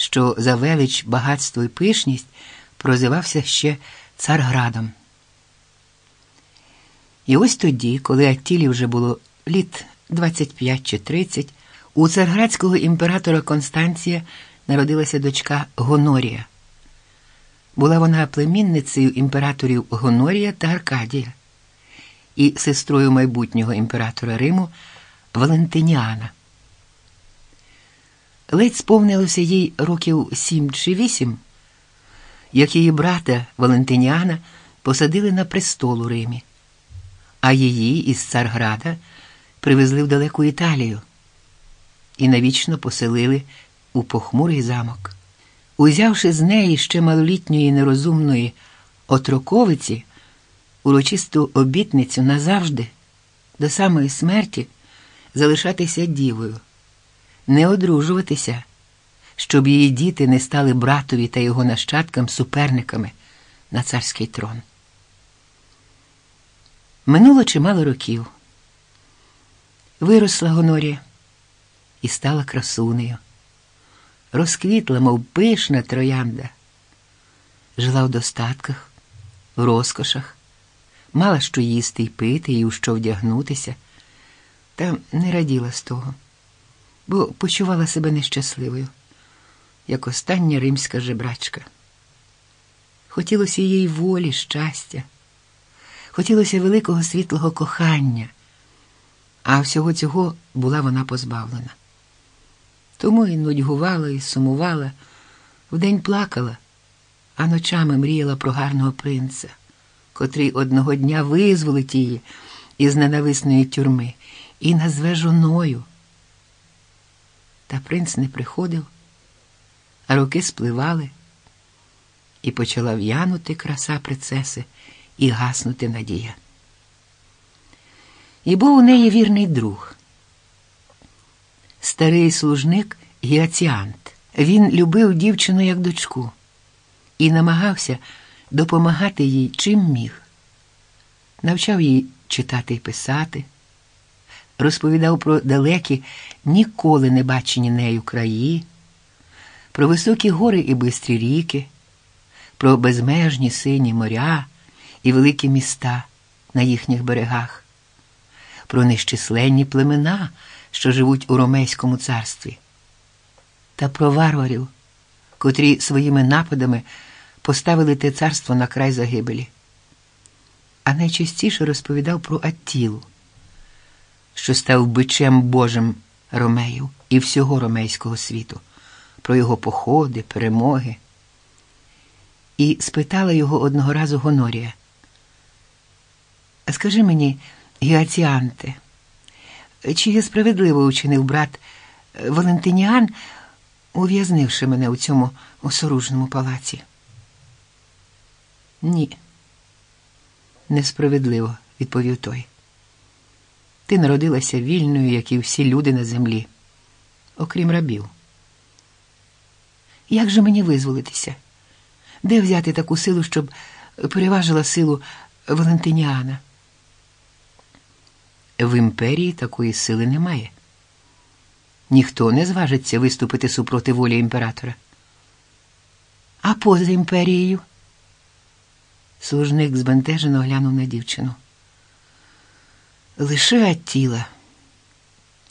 що за велич, багатство і пишність прозивався ще Царградом. І ось тоді, коли Аттілі вже було літ 25 чи 30, у царградського імператора Констанція народилася дочка Гонорія. Була вона племінницею імператорів Гонорія та Аркадія і сестрою майбутнього імператора Риму Валентиніана. Ледь сповнилося їй років сім чи вісім, як її брата Валентиніана посадили на престол у Римі, а її із Царграда привезли в далеку Італію і навічно поселили у похмурий замок. Узявши з неї ще малолітньої нерозумної отроковиці, урочисту обітницю назавжди, до самої смерті, залишатися дівою, не одружуватися, щоб її діти не стали братові та його нащадкам суперниками на царський трон. Минуло чимало років. Виросла Гонорія і стала красунею. Розквітла, мов пишна троянда. Жила в достатках, в розкошах, мала що їсти й пити, і у що вдягнутися, та не раділа з того, бо почувала себе нещасливою, як остання римська жебрачка. Хотілося їй волі, щастя, хотілося великого світлого кохання, а всього цього була вона позбавлена. Тому і нудьгувала, і сумувала, вдень плакала, а ночами мріяла про гарного принца, котрий одного дня визволить її із ненависної тюрми і назве жоною. Та принц не приходив, а роки спливали, і почала в'янути краса принцеси і гаснути надія. І був у неї вірний друг старий служник Гіаціант. Він любив дівчину як дочку і намагався допомагати їй чим міг. Навчав її читати і писати, розповідав про далекі, ніколи не бачені нею краї, про високі гори і бистрі ріки, про безмежні сині моря і великі міста на їхніх берегах, про нещисленні племена що живуть у Ромейському царстві, та про варварів, котрі своїми нападами поставили те царство на край загибелі. А найчастіше розповідав про Аттілу, що став бичем Божим Ромеїв і всього ромейського світу, про його походи, перемоги. І спитала його одного разу Гонорія. Скажи мені, Гіаціанте, чи справедливо учинив брат е, Валентиніан, ув'язнивши мене у цьому осоружному палаці? Ні, несправедливо, відповів той. Ти народилася вільною, як і всі люди на землі, окрім рабів. Як же мені визволитися? Де взяти таку силу, щоб переважила силу Валентиніана? В імперії такої сили немає. Ніхто не зважиться виступити супроти волі імператора. А поза імперією. Служник збентежено глянув на дівчину. Лише Аттіла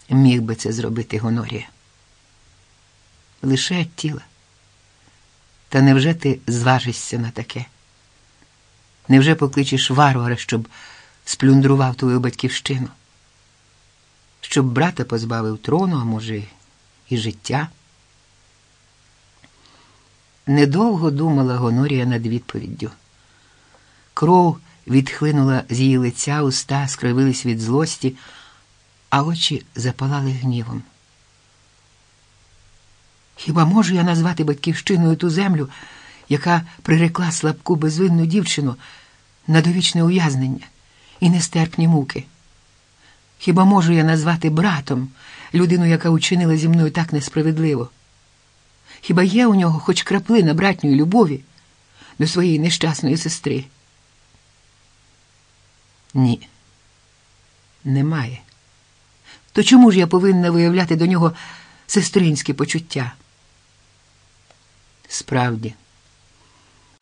міг би це зробити Гонорія. Лише Аттіла. Та невже ти зважишся на таке? Невже покличеш варвара, щоб сплюндрував твою батьківщину? щоб брата позбавив трону, а може, і життя. Недовго думала Гонорія над відповіддю. Кров відхлинула з її лиця, уста скривились від злості, а очі запалали гнівом. Хіба можу я назвати батьківщиною ту землю, яка прирекла слабку безвинну дівчину на довічне ув'язнення і нестерпні муки? Хіба можу я назвати братом людину, яка учинила зі мною так несправедливо? Хіба є у нього хоч краплина братньої любові до своєї нещасної сестри? Ні, немає. То чому ж я повинна виявляти до нього сестринські почуття? справді